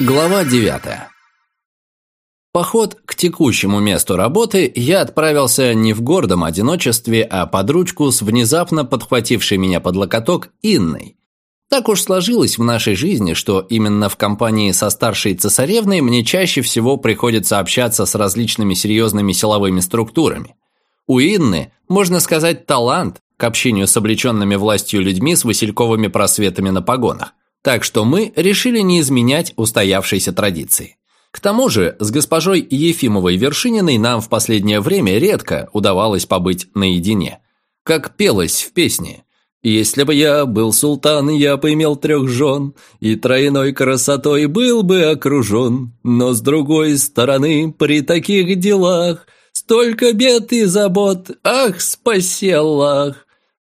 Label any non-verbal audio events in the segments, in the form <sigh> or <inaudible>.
Глава 9. Поход к текущему месту работы я отправился не в гордом одиночестве, а под ручку с внезапно подхватившей меня под локоток Инной. Так уж сложилось в нашей жизни, что именно в компании со старшей цесаревной мне чаще всего приходится общаться с различными серьезными силовыми структурами. У Инны, можно сказать, талант к общению с облеченными властью людьми с васильковыми просветами на погонах. Так что мы решили не изменять устоявшейся традиции. К тому же, с госпожой Ефимовой Вершининой нам в последнее время редко удавалось побыть наедине. Как пелось в песне «Если бы я был султан, я бы имел трех жен, и тройной красотой был бы окружен, но с другой стороны, при таких делах, столько бед и забот, ах, спаси Аллах!»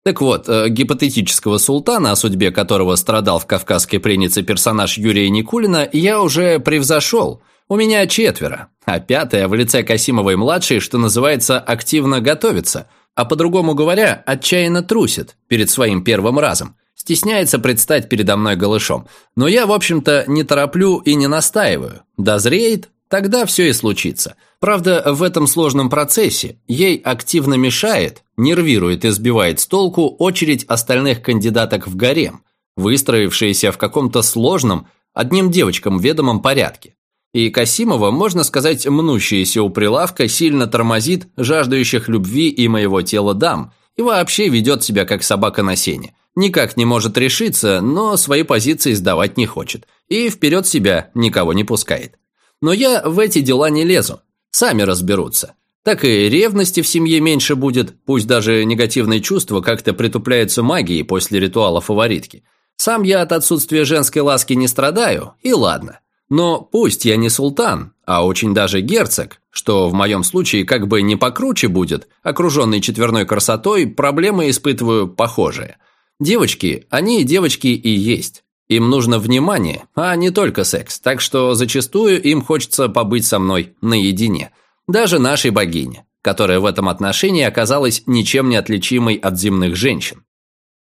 Так вот, э, гипотетического султана, о судьбе которого страдал в «Кавказской пленнице» персонаж Юрия Никулина, я уже превзошел. У меня четверо, а пятая в лице Касимовой-младшей, что называется, активно готовится, а по-другому говоря, отчаянно трусит перед своим первым разом. Стесняется предстать передо мной голышом. Но я, в общем-то, не тороплю и не настаиваю. Дозреет, Тогда все и случится. Правда, в этом сложном процессе ей активно мешает, нервирует и сбивает с толку очередь остальных кандидаток в гарем, выстроившиеся в каком-то сложном, одним девочкам ведомом порядке. И Касимова, можно сказать, мнущаяся у прилавка, сильно тормозит жаждущих любви и моего тела дам и вообще ведет себя как собака на сене. Никак не может решиться, но свои позиции сдавать не хочет. И вперед себя никого не пускает. Но я в эти дела не лезу. Сами разберутся. Так и ревности в семье меньше будет, пусть даже негативные чувства как-то притупляются магией после ритуала фаворитки. Сам я от отсутствия женской ласки не страдаю, и ладно. Но пусть я не султан, а очень даже герцог, что в моем случае как бы не покруче будет, окруженный четверной красотой, проблемы испытываю похожие. Девочки, они девочки и есть. Им нужно внимание, а не только секс, так что зачастую им хочется побыть со мной наедине. Даже нашей богине, которая в этом отношении оказалась ничем не отличимой от земных женщин.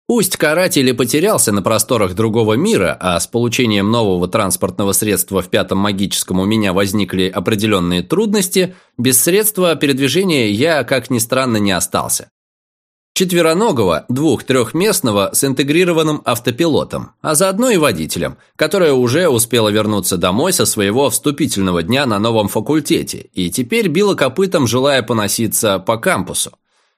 Пусть каратель и потерялся на просторах другого мира, а с получением нового транспортного средства в пятом магическом у меня возникли определенные трудности, без средства передвижения я, как ни странно, не остался четвероногого, двух-трехместного с интегрированным автопилотом, а заодно и водителем, которая уже успела вернуться домой со своего вступительного дня на новом факультете и теперь била копытом, желая поноситься по кампусу.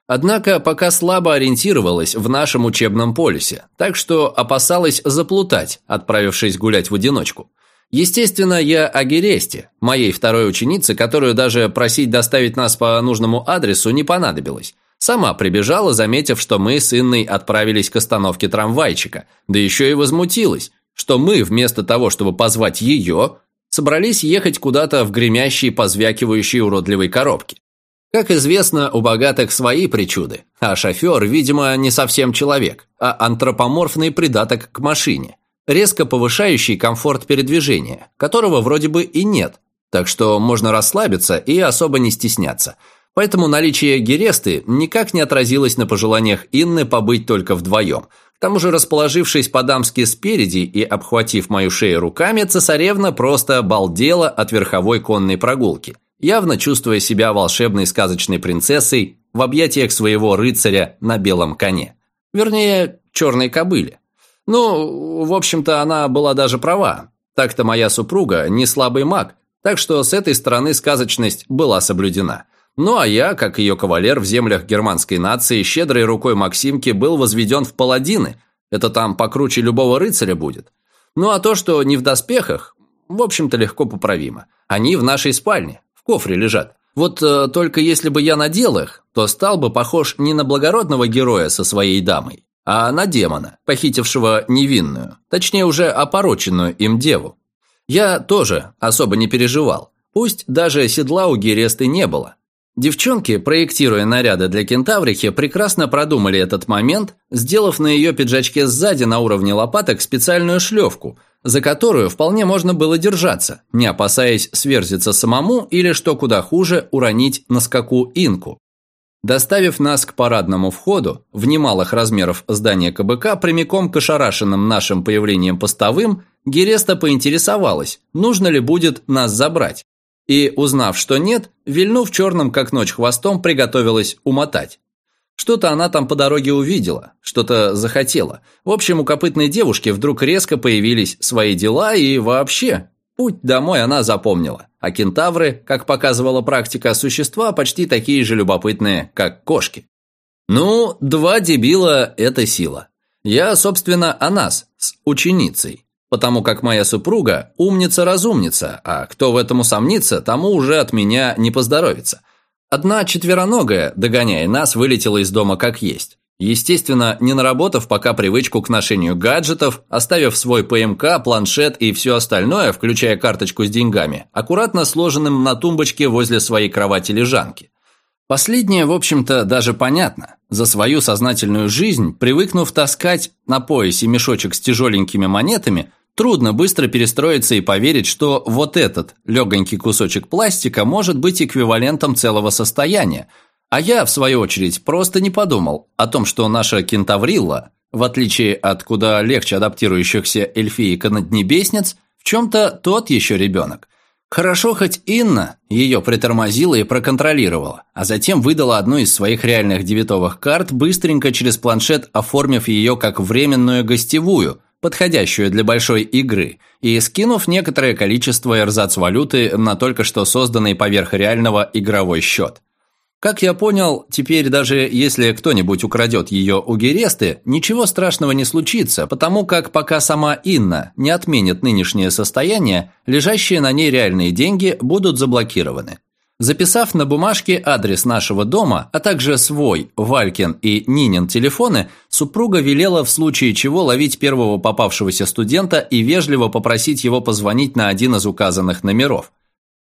Однако пока слабо ориентировалась в нашем учебном полюсе, так что опасалась заплутать, отправившись гулять в одиночку. Естественно, я о Гересте, моей второй ученице, которую даже просить доставить нас по нужному адресу не понадобилось. Сама прибежала, заметив, что мы с Инной отправились к остановке трамвайчика, да еще и возмутилась, что мы, вместо того, чтобы позвать ее, собрались ехать куда-то в гремящие, позвякивающие уродливой коробке. Как известно, у богатых свои причуды, а шофер, видимо, не совсем человек, а антропоморфный придаток к машине, резко повышающий комфорт передвижения, которого вроде бы и нет, так что можно расслабиться и особо не стесняться – Поэтому наличие Гересты никак не отразилось на пожеланиях Инны побыть только вдвоем. К тому же, расположившись по-дамски спереди и обхватив мою шею руками, цесаревна просто балдела от верховой конной прогулки, явно чувствуя себя волшебной сказочной принцессой в объятиях своего рыцаря на белом коне. Вернее, черной кобыле. Ну, в общем-то, она была даже права. Так-то моя супруга не слабый маг, так что с этой стороны сказочность была соблюдена. Ну а я, как ее кавалер в землях германской нации, щедрой рукой Максимки был возведен в паладины. Это там покруче любого рыцаря будет. Ну а то, что не в доспехах, в общем-то легко поправимо. Они в нашей спальне, в кофре лежат. Вот э, только если бы я надел их, то стал бы похож не на благородного героя со своей дамой, а на демона, похитившего невинную, точнее уже опороченную им деву. Я тоже особо не переживал. Пусть даже седла у Гересты не было, Девчонки, проектируя наряды для кентаврихи, прекрасно продумали этот момент, сделав на ее пиджачке сзади на уровне лопаток специальную шлевку, за которую вполне можно было держаться, не опасаясь сверзиться самому или, что куда хуже, уронить на скаку инку. Доставив нас к парадному входу, в немалых размеров здания КБК, прямиком к ошарашенным нашим появлением постовым, Гереста поинтересовалась, нужно ли будет нас забрать. И, узнав, что нет, вильнув черным как ночь хвостом, приготовилась умотать. Что-то она там по дороге увидела, что-то захотела. В общем, у копытной девушки вдруг резко появились свои дела и вообще Путь домой она запомнила, а кентавры, как показывала практика, существа почти такие же любопытные, как кошки. Ну, два дебила – это сила. Я, собственно, о нас, с ученицей. Потому как моя супруга – умница-разумница, а кто в этом усомнится, тому уже от меня не поздоровится. Одна четвероногая, догоняя нас, вылетела из дома как есть. Естественно, не наработав пока привычку к ношению гаджетов, оставив свой ПМК, планшет и все остальное, включая карточку с деньгами, аккуратно сложенным на тумбочке возле своей кровати-лежанки. Последнее, в общем-то, даже понятно. За свою сознательную жизнь, привыкнув таскать на поясе мешочек с тяжеленькими монетами, трудно быстро перестроиться и поверить, что вот этот легонький кусочек пластика может быть эквивалентом целого состояния – а я, в свою очередь, просто не подумал о том, что наша кентаврилла, в отличие от куда легче адаптирующихся эльфиек-наднебесниц, в чем-то тот еще ребенок. Хорошо, хоть Инна ее притормозила и проконтролировала, а затем выдала одну из своих реальных дебетовых карт, быстренько через планшет оформив ее как временную гостевую, подходящую для большой игры, и скинув некоторое количество эрзац-валюты на только что созданный поверх реального игровой счет. Как я понял, теперь даже если кто-нибудь украдет ее у Гересты, ничего страшного не случится, потому как пока сама Инна не отменит нынешнее состояние, лежащие на ней реальные деньги будут заблокированы. Записав на бумажке адрес нашего дома, а также свой, Валькин и Нинин телефоны, супруга велела в случае чего ловить первого попавшегося студента и вежливо попросить его позвонить на один из указанных номеров –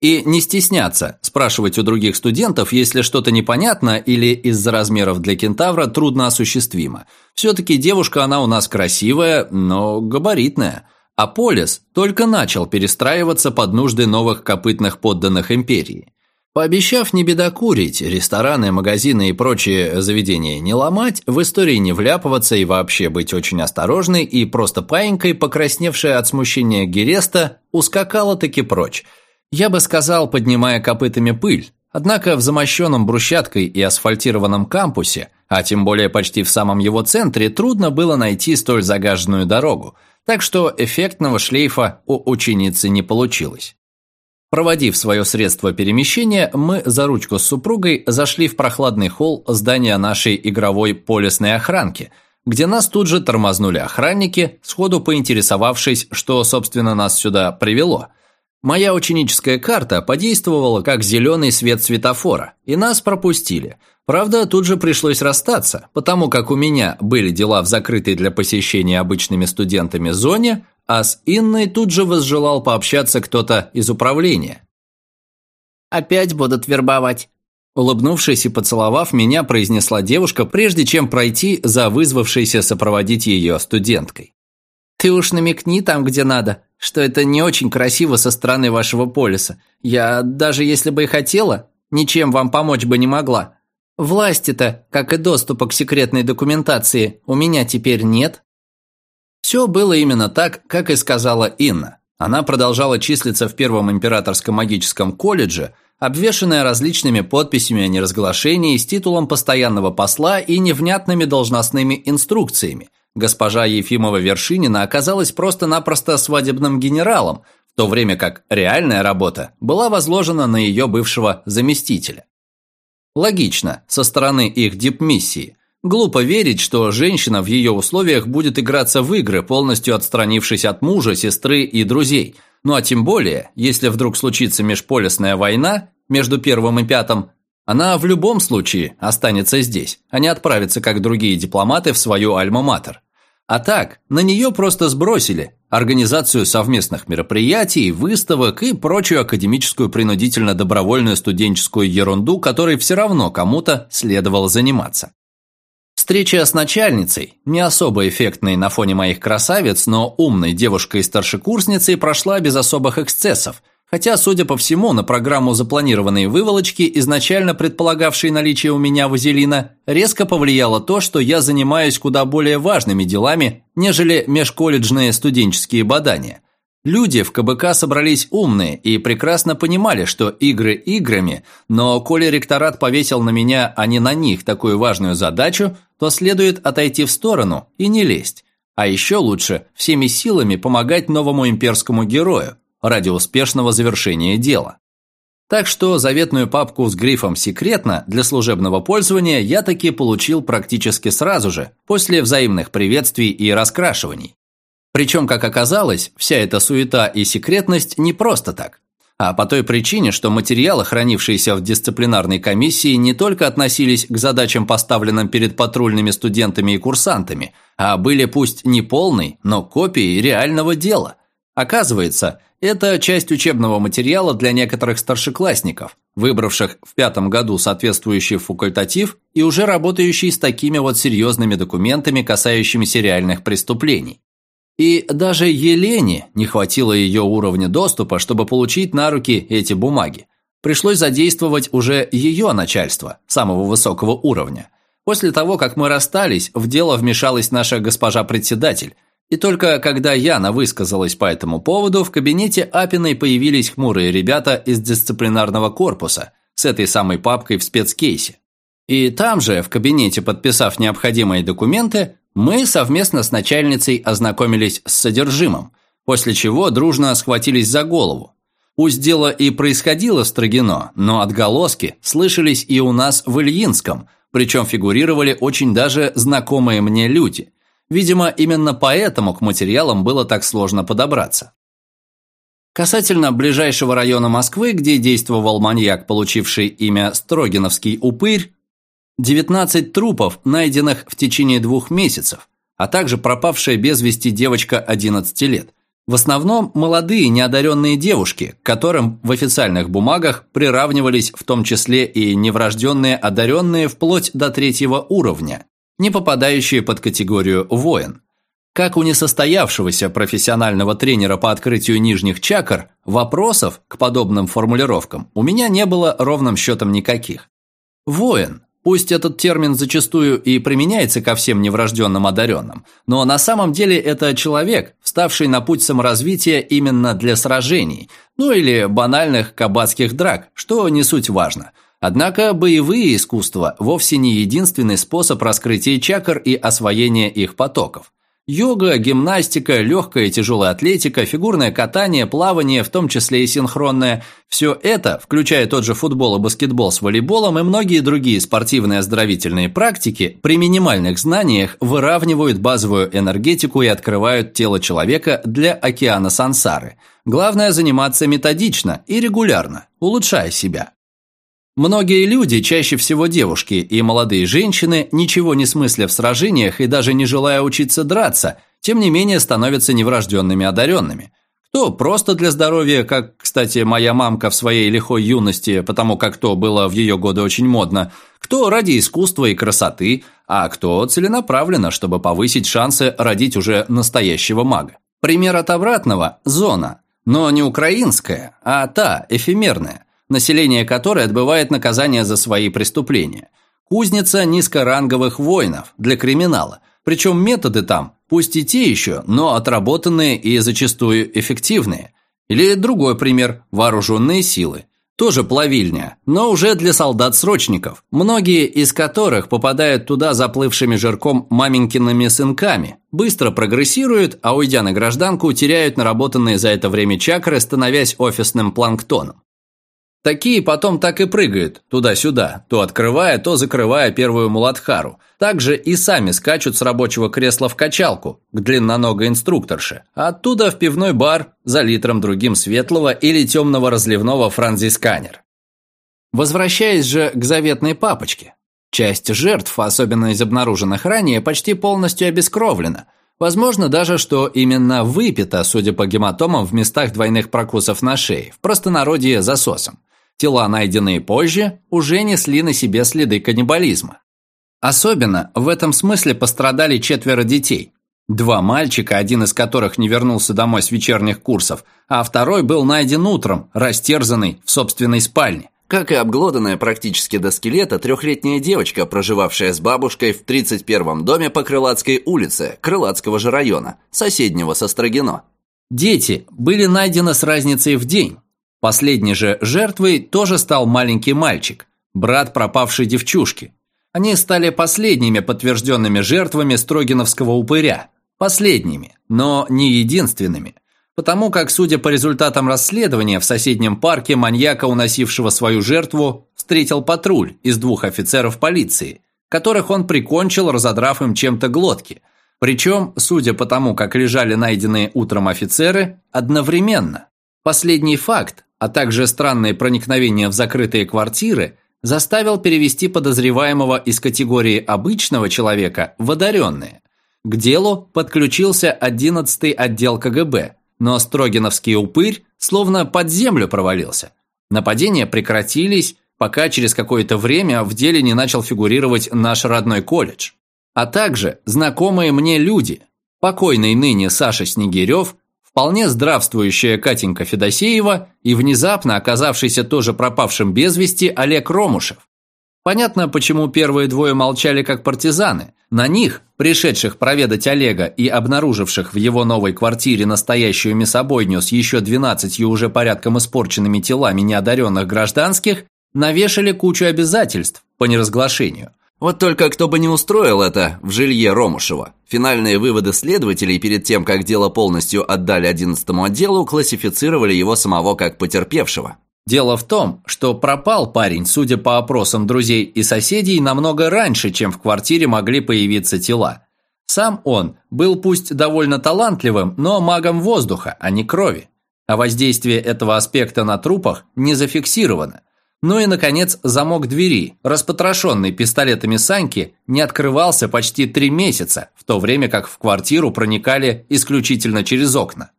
и не стесняться спрашивать у других студентов, если что-то непонятно или из-за размеров для кентавра трудно осуществимо. Все-таки девушка она у нас красивая, но габаритная. А Полис только начал перестраиваться под нужды новых копытных подданных империи. Пообещав не бедокурить, рестораны, магазины и прочие заведения не ломать, в истории не вляпываться и вообще быть очень осторожной, и просто паинькой, покрасневшая от смущения Гереста, ускакала таки прочь – я бы сказал, поднимая копытами пыль. Однако в замощенном брусчаткой и асфальтированном кампусе, а тем более почти в самом его центре, трудно было найти столь загаженную дорогу, так что эффектного шлейфа у ученицы не получилось. Проводив свое средство перемещения, мы за ручку с супругой зашли в прохладный холл здания нашей игровой полисной охранки, где нас тут же тормознули охранники, сходу поинтересовавшись, что, собственно, нас сюда привело – Моя ученическая карта подействовала как зеленый свет светофора, и нас пропустили. Правда, тут же пришлось расстаться, потому как у меня были дела в закрытой для посещения обычными студентами зоне, а с Инной тут же возжелал пообщаться кто-то из управления. «Опять будут вербовать», Улыбнувшись и поцеловав, меня произнесла девушка, прежде чем пройти за вызвавшейся сопроводить ее студенткой. «Ты уж намекни там, где надо что это не очень красиво со стороны вашего полиса. Я, даже если бы и хотела, ничем вам помочь бы не могла. Власти-то, как и доступа к секретной документации, у меня теперь нет». Все было именно так, как и сказала Инна. Она продолжала числиться в Первом императорском магическом колледже, обвешанная различными подписями о неразглашении с титулом постоянного посла и невнятными должностными инструкциями – Госпожа Ефимова-Вершинина оказалась просто-напросто свадебным генералом, в то время как реальная работа была возложена на ее бывшего заместителя. Логично, со стороны их дипмиссии. Глупо верить, что женщина в ее условиях будет играться в игры, полностью отстранившись от мужа, сестры и друзей. Ну а тем более, если вдруг случится межполисная война между первым и пятым, она в любом случае останется здесь, а не отправится, как другие дипломаты, в свою альма-матер. А так, на нее просто сбросили организацию совместных мероприятий, выставок и прочую академическую принудительно-добровольную студенческую ерунду, которой все равно кому-то следовало заниматься. Встреча с начальницей, не особо эффектной на фоне моих красавиц, но умной девушкой-старшекурсницей прошла без особых эксцессов – Хотя, судя по всему, на программу запланированной выволочки, изначально предполагавшей наличие у меня вазелина, резко повлияло то, что я занимаюсь куда более важными делами, нежели межколледжные студенческие бадания. Люди в КБК собрались умные и прекрасно понимали, что игры играми, но коли ректорат повесил на меня, а не на них, такую важную задачу, то следует отойти в сторону и не лезть. А еще лучше всеми силами помогать новому имперскому герою, ради успешного завершения дела. Так что заветную папку с грифом «Секретно» для служебного пользования я таки получил практически сразу же, после взаимных приветствий и раскрашиваний. Причем, как оказалось, вся эта суета и секретность не просто так, а по той причине, что материалы, хранившиеся в дисциплинарной комиссии, не только относились к задачам, поставленным перед патрульными студентами и курсантами, а были пусть не полной, но копией реального дела. Оказывается, это часть учебного материала для некоторых старшеклассников, выбравших в пятом году соответствующий факультатив и уже работающий с такими вот серьезными документами, касающимися реальных преступлений. И даже Елене не хватило ее уровня доступа, чтобы получить на руки эти бумаги. Пришлось задействовать уже ее начальство, самого высокого уровня. После того, как мы расстались, в дело вмешалась наша госпожа-председатель, и только когда Яна высказалась по этому поводу, в кабинете Апиной появились хмурые ребята из дисциплинарного корпуса с этой самой папкой в спецкейсе. И там же, в кабинете, подписав необходимые документы, мы совместно с начальницей ознакомились с содержимым, после чего дружно схватились за голову. Пусть дело и происходило в Строгино, но отголоски слышались и у нас в Ильинском, причем фигурировали очень даже знакомые мне люди – Видимо, именно поэтому к материалам было так сложно подобраться. Касательно ближайшего района Москвы, где действовал маньяк, получивший имя Строгиновский упырь, 19 трупов, найденных в течение двух месяцев, а также пропавшая без вести девочка 11 лет. В основном молодые неодаренные девушки, к которым в официальных бумагах приравнивались в том числе и неврожденные одаренные вплоть до третьего уровня, не попадающие под категорию «воин». Как у несостоявшегося профессионального тренера по открытию нижних чакр, вопросов к подобным формулировкам у меня не было ровным счетом никаких. Воин, пусть этот термин зачастую и применяется ко всем неврожденным одаренным, но на самом деле это человек, вставший на путь саморазвития именно для сражений, ну или банальных кабацких драк, что не суть важно – Однако боевые искусства вовсе не единственный способ раскрытия чакр и освоения их потоков. Йога, гимнастика, легкая и тяжелая атлетика, фигурное катание, плавание, в том числе и синхронное – все это, включая тот же футбол и баскетбол с волейболом и многие другие спортивные оздоровительные практики, при минимальных знаниях выравнивают базовую энергетику и открывают тело человека для океана сансары. Главное заниматься методично и регулярно, улучшая себя. Многие люди, чаще всего девушки и молодые женщины, ничего не смысля в сражениях и даже не желая учиться драться, тем не менее становятся неврожденными одаренными. Кто просто для здоровья, как, кстати, моя мамка в своей лихой юности, потому как то было в ее годы очень модно, кто ради искусства и красоты, а кто целенаправленно, чтобы повысить шансы родить уже настоящего мага. Пример от обратного – зона, но не украинская, а та, эфемерная – население которой отбывает наказание за свои преступления. Кузница низкоранговых воинов для криминала. Причем методы там, пусть и те еще, но отработанные и зачастую эффективные. Или другой пример – вооруженные силы. Тоже плавильня, но уже для солдат-срочников, многие из которых попадают туда заплывшими жирком маменькиными сынками, быстро прогрессируют, а уйдя на гражданку, теряют наработанные за это время чакры, становясь офисным планктоном. Такие потом так и прыгают туда-сюда, то открывая, то закрывая первую муладхару. Также и сами скачут с рабочего кресла в качалку, к длинноногой инструкторше, а оттуда в пивной бар за литром другим светлого или темного разливного франзисканер. Возвращаясь же к заветной папочке. Часть жертв, особенно из обнаруженных ранее, почти полностью обескровлена. Возможно даже, что именно выпито, судя по гематомам, в местах двойных прокусов на шее, в простонародье засосом. Тела, найденные позже, уже несли на себе следы каннибализма. Особенно в этом смысле пострадали четверо детей. Два мальчика, один из которых не вернулся домой с вечерних курсов, а второй был найден утром, растерзанный в собственной спальне. Как и обглоданная практически до скелета трехлетняя девочка, проживавшая с бабушкой в 31-м доме по Крылатской улице, Крылатского же района, соседнего со Строгино. Дети были найдены с разницей в день. Последней же жертвой тоже стал маленький мальчик, брат пропавшей девчушки. Они стали последними подтвержденными жертвами Строгиновского упыря. Последними, но не единственными. Потому как, судя по результатам расследования, в соседнем парке маньяка, уносившего свою жертву, встретил патруль из двух офицеров полиции, которых он прикончил, разодрав им чем-то глотки. Причем, судя по тому, как лежали найденные утром офицеры, одновременно. Последний факт, а также странные проникновения в закрытые квартиры, заставил перевести подозреваемого из категории обычного человека в одаренные. К делу подключился 11-й отдел КГБ, но Строгиновский упырь словно под землю провалился. Нападения прекратились, пока через какое-то время в деле не начал фигурировать наш родной колледж. А также знакомые мне люди, покойный ныне Саша Снегирев, вполне здравствующая Катенька Федосеева и внезапно оказавшийся тоже пропавшим без вести Олег Ромушев. Понятно, почему первые двое молчали как партизаны. На них, пришедших проведать Олега и обнаруживших в его новой квартире настоящую мясобойню с еще двенадцатью уже порядком испорченными телами неодаренных гражданских, навешали кучу обязательств по неразглашению. Вот только кто бы не устроил это в жилье Ромушева. Финальные выводы следователей перед тем, как дело полностью отдали 11-му отделу, классифицировали его самого как потерпевшего. Дело в том, что пропал парень, судя по опросам друзей и соседей, намного раньше, чем в квартире могли появиться тела. Сам он был пусть довольно талантливым, но магом воздуха, а не крови. А воздействие этого аспекта на трупах не зафиксировано. Ну и, наконец, замок двери, распотрошенный пистолетами Саньки, не открывался почти три месяца, в то время как в квартиру проникали исключительно через окна.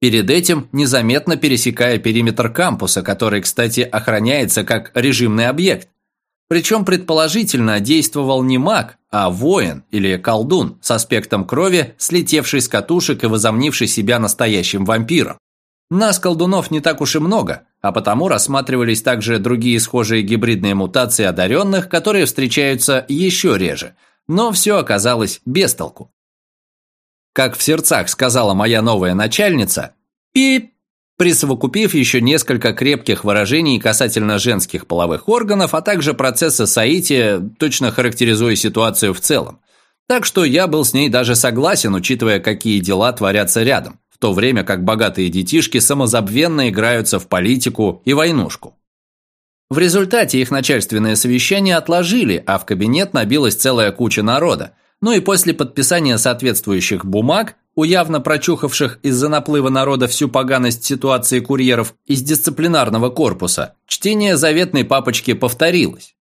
Перед этим незаметно пересекая периметр кампуса, который, кстати, охраняется как режимный объект. Причем предположительно действовал не маг, а воин или колдун с аспектом крови, слетевший с катушек и возомнивший себя настоящим вампиром. Нас, колдунов, не так уж и много, а потому рассматривались также другие схожие гибридные мутации одаренных, которые встречаются еще реже, но все оказалось без толку. Как в сердцах сказала моя новая начальница, и присовокупив еще несколько крепких выражений касательно женских половых органов, а также процесса соития, точно характеризуя ситуацию в целом. Так что я был с ней даже согласен, учитывая, какие дела творятся рядом, то время как богатые детишки самозабвенно играются в политику и войнушку. В результате их начальственное совещание отложили, а в кабинет набилась целая куча народа, ну и после подписания соответствующих бумаг, у явно прочухавших из-за наплыва народа всю поганость ситуации курьеров из дисциплинарного корпуса, чтение заветной папочки повторилось.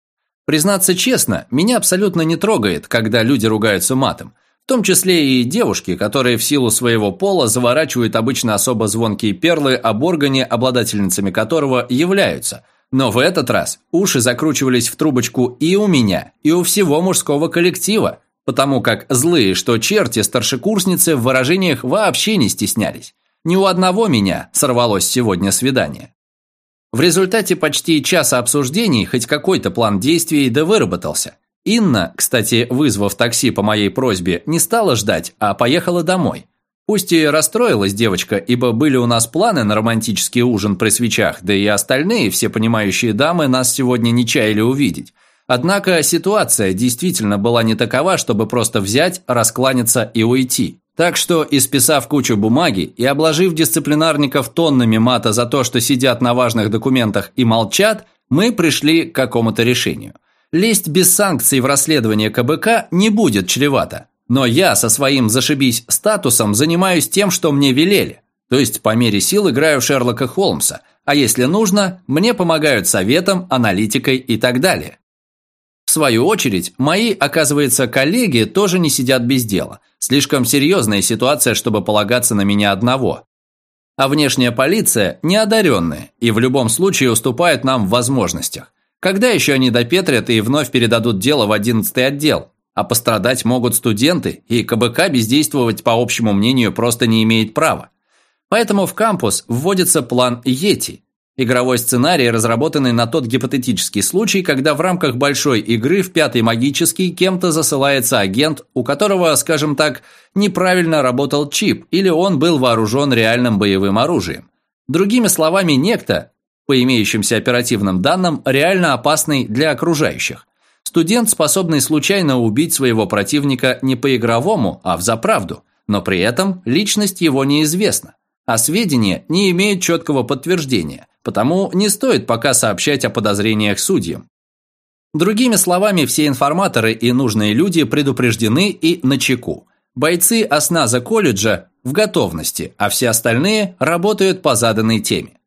Признаться честно, меня абсолютно не трогает, когда люди ругаются матом, в том числе и девушки, которые в силу своего пола заворачивают обычно особо звонкие перлы об органе, обладательницами которого являются – но в этот раз уши закручивались в трубочку и у меня, и у всего мужского коллектива, потому как злые, что черти старшекурсницы в выражениях вообще не стеснялись. Ни у одного меня сорвалось сегодня свидание. В результате почти часа обсуждений хоть какой-то план действий да выработался. Инна, кстати, вызвав такси по моей просьбе, не стала ждать, а поехала домой. Пусть и расстроилась девочка, ибо были у нас планы на романтический ужин при свечах, да и остальные, все понимающие дамы, нас сегодня не чаяли увидеть. Однако ситуация действительно была не такова, чтобы просто взять, раскланяться и уйти. Так что, исписав кучу бумаги и обложив дисциплинарников тоннами мата за то, что сидят на важных документах и молчат, мы пришли к какому-то решению. Лезть без санкций в расследование КБК не будет чревато. Но я со своим зашибись статусом занимаюсь тем, что мне велели. То есть по мере сил играю Шерлока Холмса, а если нужно, мне помогают советом, аналитикой и так далее. В свою очередь, мои, оказывается, коллеги тоже не сидят без дела. Слишком серьезная ситуация, чтобы полагаться на меня одного. А внешняя полиция неодаренная и в любом случае уступает нам в возможностях. Когда еще они допетрят и вновь передадут дело в 11 отдел? А пострадать могут студенты, и КБК бездействовать, по общему мнению, просто не имеет права. Поэтому в кампус вводится план Йети, игровой сценарий, разработанный на тот гипотетический случай, когда в рамках большой игры в пятый магический кем-то засылается агент, у которого, скажем так, неправильно работал чип, или он был вооружен реальным боевым оружием. Другими словами, некто, по имеющимся оперативным данным, реально опасный для окружающих. Студент, способный случайно убить своего противника не по-игровому, а в заправду, но при этом личность его неизвестна, а сведения не имеют четкого подтверждения, потому не стоит пока сообщать о подозрениях судьям. Другими словами, все информаторы и нужные люди предупреждены и начеку. Бойцы осназа колледжа в готовности, а все остальные работают по заданной теме.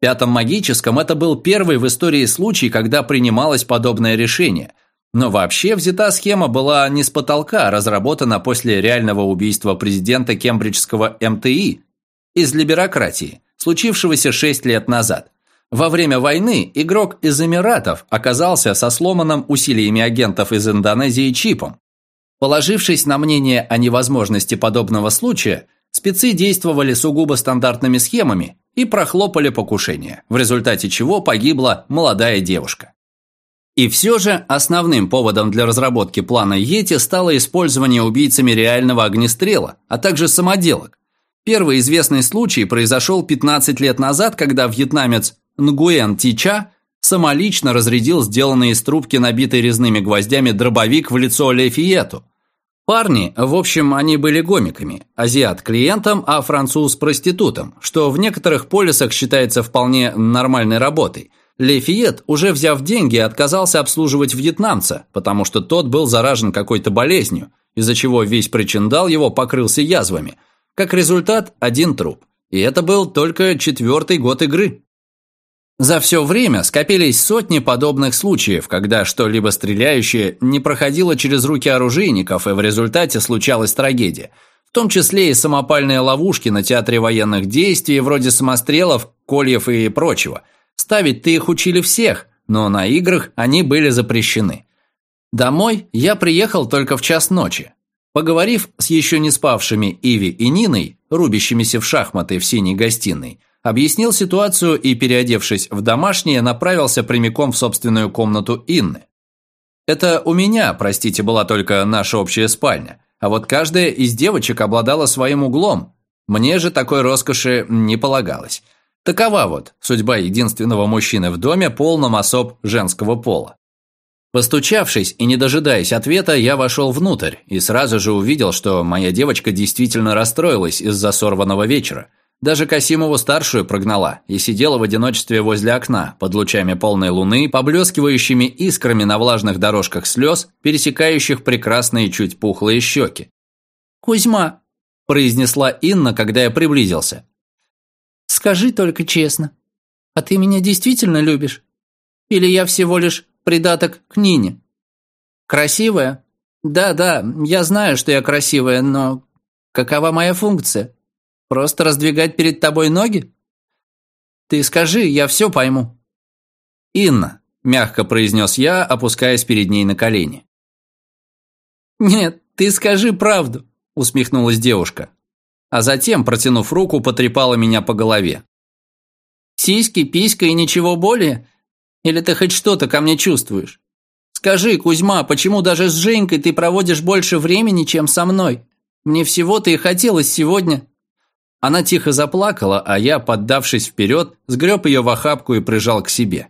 Пятом магическом это был первый в истории случай, когда принималось подобное решение – но вообще взята схема была не с потолка, а разработана после реального убийства президента кембриджского МТИ из либерократии, случившегося 6 лет назад. Во время войны игрок из Эмиратов оказался со сломанным усилиями агентов из Индонезии чипом. Положившись на мнение о невозможности подобного случая, спецы действовали сугубо стандартными схемами и прохлопали покушение, в результате чего погибла молодая девушка. И все же основным поводом для разработки плана Йети стало использование убийцами реального огнестрела, а также самоделок. Первый известный случай произошел 15 лет назад, когда вьетнамец Нгуэн Тича самолично разрядил сделанный из трубки, набитый резными гвоздями, дробовик в лицо Лефиету. Парни, в общем, они были гомиками, азиат клиентом, а француз проститутом, что в некоторых полисах считается вполне нормальной работой – Лефиет, уже взяв деньги, отказался обслуживать вьетнамца, потому что тот был заражен какой-то болезнью, из-за чего весь причиндал его покрылся язвами. Как результат, один труп. И это был только четвертый год игры. За все время скопились сотни подобных случаев, когда что-либо стреляющее не проходило через руки оружейников, и в результате случалась трагедия. В том числе и самопальные ловушки на театре военных действий, вроде самострелов, кольев и прочего – Ставить-то их учили всех, но на играх они были запрещены. Домой я приехал только в час ночи. Поговорив с еще не спавшими Иви и Ниной, рубящимися в шахматы в синей гостиной, объяснил ситуацию и, переодевшись в домашнее, направился прямиком в собственную комнату Инны. Это у меня, простите, была только наша общая спальня, а вот каждая из девочек обладала своим углом. Мне же такой роскоши не полагалось. Такова вот судьба единственного мужчины в доме, полном особ женского пола. Постучавшись и не дожидаясь ответа, я вошел внутрь и сразу же увидел, что моя девочка действительно расстроилась из-за сорванного вечера. Даже Касимову-старшую прогнала и сидела в одиночестве возле окна, под лучами полной луны, поблескивающими искрами на влажных дорожках слез, пересекающих прекрасные чуть пухлые щеки. «Кузьма», – произнесла Инна, когда я приблизился. Скажи только честно, а ты меня действительно любишь? Или я всего лишь придаток к Нине? Красивая? Да-да, я знаю, что я красивая, но какова моя функция? Просто раздвигать перед тобой ноги? Ты скажи, я все пойму. Инна, мягко произнес я, опускаясь перед ней на колени. Нет, ты скажи правду, усмехнулась девушка а затем, протянув руку, потрепала меня по голове. «Сиськи, писька и ничего более? Или ты хоть что-то ко мне чувствуешь? Скажи, Кузьма, почему даже с Женькой ты проводишь больше времени, чем со мной? Мне всего-то и хотелось сегодня». Она тихо заплакала, а я, поддавшись вперед, сгреб ее в охапку и прижал к себе.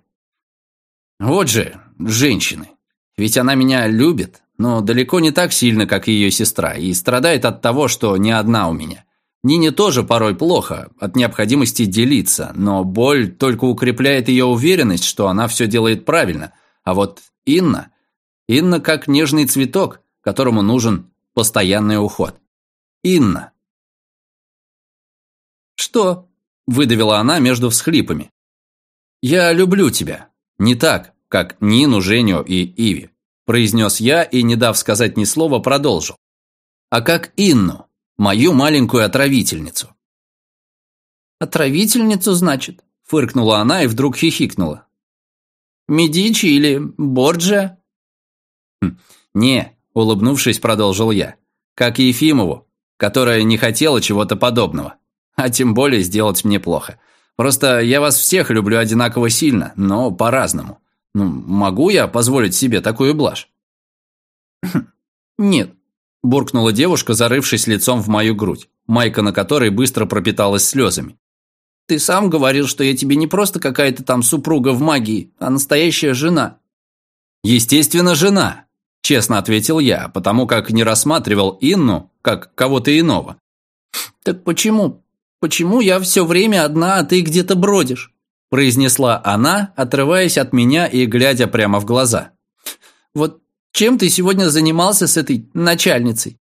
Вот же, женщины. Ведь она меня любит, но далеко не так сильно, как ее сестра, и страдает от того, что не одна у меня. Нине тоже порой плохо, от необходимости делиться, но боль только укрепляет ее уверенность, что она все делает правильно. А вот Инна... Инна как нежный цветок, которому нужен постоянный уход. Инна. «Что?» – выдавила она между всхлипами. «Я люблю тебя. Не так, как Нину, Женю и Иви», – произнес я и, не дав сказать ни слова, продолжил. «А как Инну, Мою маленькую отравительницу. «Отравительницу, значит?» – фыркнула она и вдруг хихикнула. «Медичи или Борджа?» хм, «Не, улыбнувшись, продолжил я. Как Ефимову, которая не хотела чего-то подобного. А тем более сделать мне плохо. Просто я вас всех люблю одинаково сильно, но по-разному. Ну, могу я позволить себе такую блажь? <clears throat> Нет, буркнула девушка, зарывшись лицом в мою грудь, майка на которой быстро пропиталась слезами. Ты сам говорил, что я тебе не просто какая-то там супруга в магии, а настоящая жена. Естественно, жена, честно ответил я, потому как не рассматривал Инну как кого-то иного. Так почему? Почему я все время одна, а ты где-то бродишь? произнесла она, отрываясь от меня и глядя прямо в глаза. Вот чем ты сегодня занимался с этой начальницей?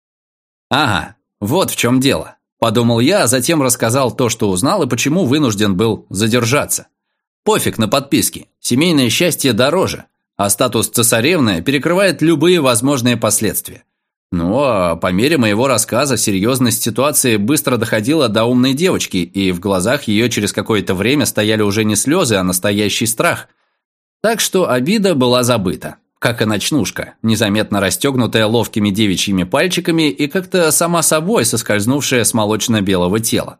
Ага, вот в чем дело. Подумал я, а затем рассказал то, что узнал и почему вынужден был задержаться. Пофиг на подписки, семейное счастье дороже, а статус цесаревны перекрывает любые возможные последствия. Ну, а по мере моего рассказа серьезность ситуации быстро доходила до умной девочки, и в глазах ее через какое-то время стояли уже не слезы, а настоящий страх. Так что обида была забыта как и ночнушка, незаметно расстегнутая ловкими девичьими пальчиками и как-то сама собой соскользнувшая с молочно-белого тела.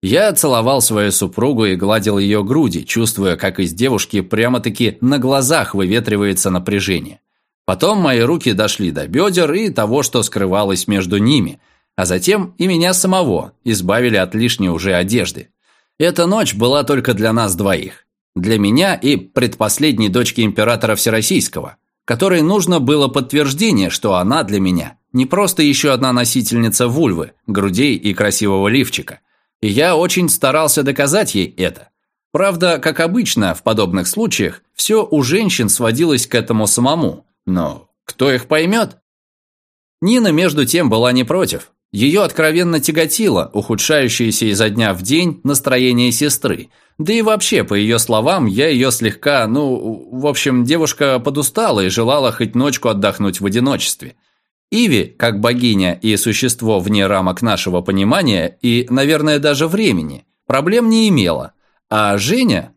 Я целовал свою супругу и гладил ее груди, чувствуя, как из девушки прямо-таки на глазах выветривается напряжение. Потом мои руки дошли до бедер и того, что скрывалось между ними, а затем и меня самого избавили от лишней уже одежды. Эта ночь была только для нас двоих. Для меня и предпоследней дочки императора Всероссийского, которой нужно было подтверждение, что она для меня не просто еще одна носительница вульвы, грудей и красивого лифчика. И я очень старался доказать ей это. Правда, как обычно в подобных случаях, все у женщин сводилось к этому самому. Но кто их поймет? Нина, между тем, была не против. Ее откровенно тяготило ухудшающееся изо дня в день настроение сестры. Да и вообще, по ее словам, я ее слегка, ну, в общем, девушка подустала и желала хоть ночку отдохнуть в одиночестве. Иви, как богиня и существо вне рамок нашего понимания и, наверное, даже времени, проблем не имела. А Женя,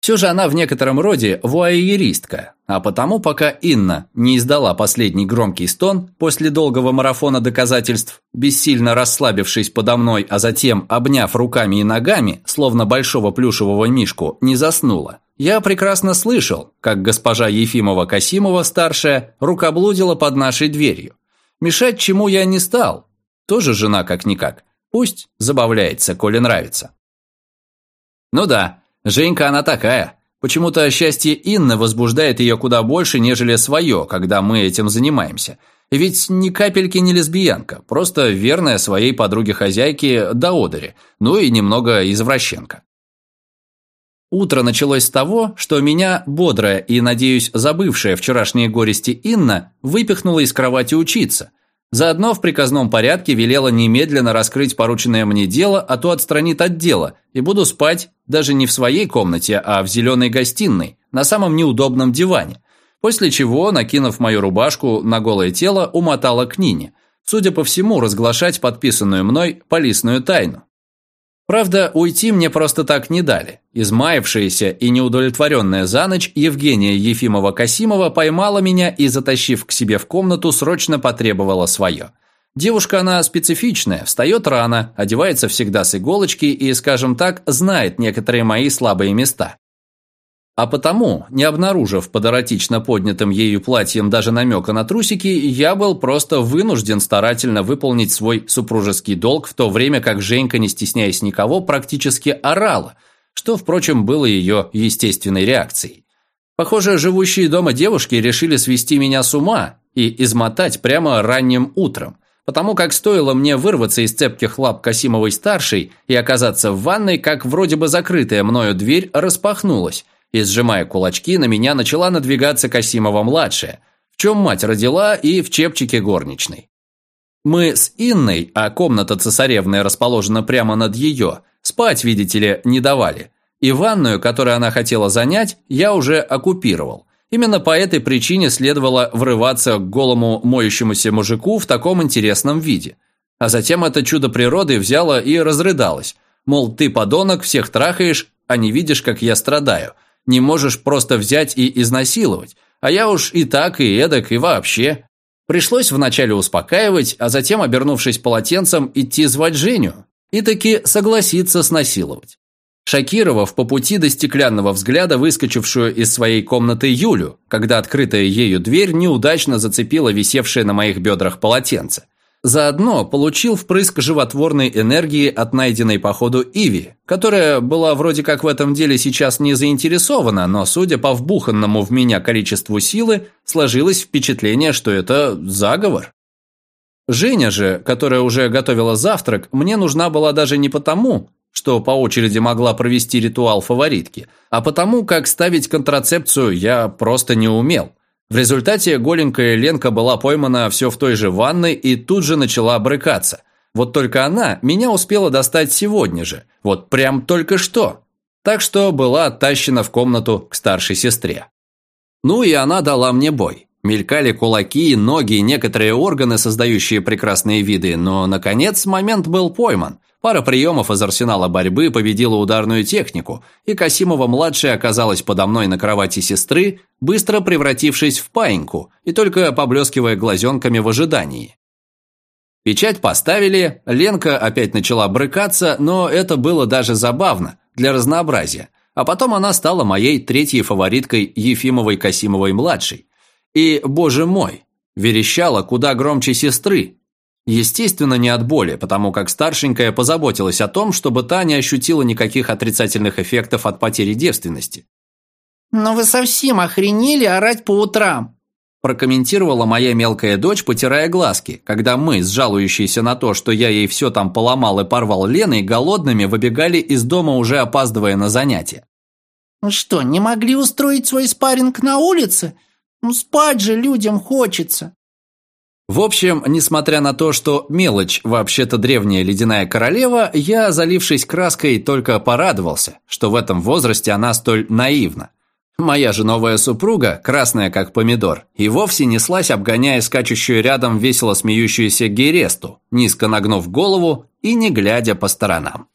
все же она в некотором роде вуайеристка, а потому пока Инна не издала последний громкий стон после долгого марафона доказательств, бессильно расслабившись подо мной, а затем, обняв руками и ногами, словно большого плюшевого мишку, не заснула. Я прекрасно слышал, как госпожа Ефимова-Касимова-старшая рукоблудила под нашей дверью. Мешать чему я не стал. Тоже жена как-никак. Пусть забавляется, коли нравится. Ну да, Женька она такая. Почему-то счастье Инны возбуждает ее куда больше, нежели свое, когда мы этим занимаемся. Ведь ни капельки не лесбиянка, просто верная своей подруге-хозяйке до одери, ну и немного извращенка. Утро началось с того, что меня бодрая и, надеюсь, забывшая вчерашние горести Инна выпихнула из кровати учиться, Заодно в приказном порядке велела немедленно раскрыть порученное мне дело, а то отстранит от дела, и буду спать даже не в своей комнате, а в зеленой гостиной, на самом неудобном диване. После чего, накинув мою рубашку на голое тело, умотала к Нине. Судя по всему, разглашать подписанную мной полисную тайну. Правда, уйти мне просто так не дали. Измаявшаяся и неудовлетворенная за ночь Евгения Ефимова-Касимова поймала меня и, затащив к себе в комнату, срочно потребовала свое. Девушка она специфичная, встает рано, одевается всегда с иголочки и, скажем так, знает некоторые мои слабые места. А потому, не обнаружив под эротично поднятым ею платьем даже намека на трусики, я был просто вынужден старательно выполнить свой супружеский долг, в то время как Женька, не стесняясь никого, практически орала, что, впрочем, было ее естественной реакцией. Похоже, живущие дома девушки решили свести меня с ума и измотать прямо ранним утром, потому как стоило мне вырваться из цепких лап Касимовой-старшей и оказаться в ванной, как вроде бы закрытая мною дверь распахнулась, и, сжимая кулачки, на меня начала надвигаться Касимова-младшая, в чем мать родила и в чепчике горничной. Мы с Инной, а комната цесаревная расположена прямо над ее, спать, видите ли, не давали. И ванную, которую она хотела занять, я уже оккупировал. Именно по этой причине следовало врываться к голому моющемуся мужику в таком интересном виде. А затем это чудо природы взяло и разрыдалось. Мол, ты, подонок, всех трахаешь, а не видишь, как я страдаю – не можешь просто взять и изнасиловать. А я уж и так, и эдак, и вообще. Пришлось вначале успокаивать, а затем, обернувшись полотенцем, идти звать Женю и таки согласиться снасиловать. Шокировав по пути до стеклянного взгляда выскочившую из своей комнаты Юлю, когда открытая ею дверь неудачно зацепила висевшее на моих бедрах полотенце. Заодно получил впрыск животворной энергии от найденной по ходу Иви, которая была вроде как в этом деле сейчас не заинтересована, но, судя по вбуханному в меня количеству силы, сложилось впечатление, что это заговор. Женя же, которая уже готовила завтрак, мне нужна была даже не потому, что по очереди могла провести ритуал фаворитки, а потому, как ставить контрацепцию я просто не умел. В результате голенькая Ленка была поймана все в той же ванной и тут же начала брыкаться. Вот только она меня успела достать сегодня же, вот прям только что. Так что была оттащена в комнату к старшей сестре. Ну и она дала мне бой. Мелькали кулаки, ноги и некоторые органы, создающие прекрасные виды, но, наконец, момент был пойман – Пара приемов из арсенала борьбы победила ударную технику, и Касимова-младшая оказалась подо мной на кровати сестры, быстро превратившись в паиньку и только поблескивая глазенками в ожидании. Печать поставили, Ленка опять начала брыкаться, но это было даже забавно, для разнообразия. А потом она стала моей третьей фавориткой Ефимовой-Касимовой-младшей. И, боже мой, верещала куда громче сестры, Естественно, не от боли, потому как старшенькая позаботилась о том, чтобы та не ощутила никаких отрицательных эффектов от потери девственности. «Но вы совсем охренели орать по утрам?» прокомментировала моя мелкая дочь, потирая глазки, когда мы, сжалующиеся на то, что я ей все там поломал и порвал Леной, голодными выбегали из дома, уже опаздывая на занятия. «Что, не могли устроить свой спарринг на улице? Ну, спать же людям хочется!» В общем, несмотря на то, что мелочь вообще-то древняя ледяная королева, я, залившись краской, только порадовался, что в этом возрасте она столь наивна. Моя же новая супруга, красная как помидор, и вовсе неслась, обгоняя скачущую рядом весело смеющуюся Гересту, низко нагнув голову и не глядя по сторонам.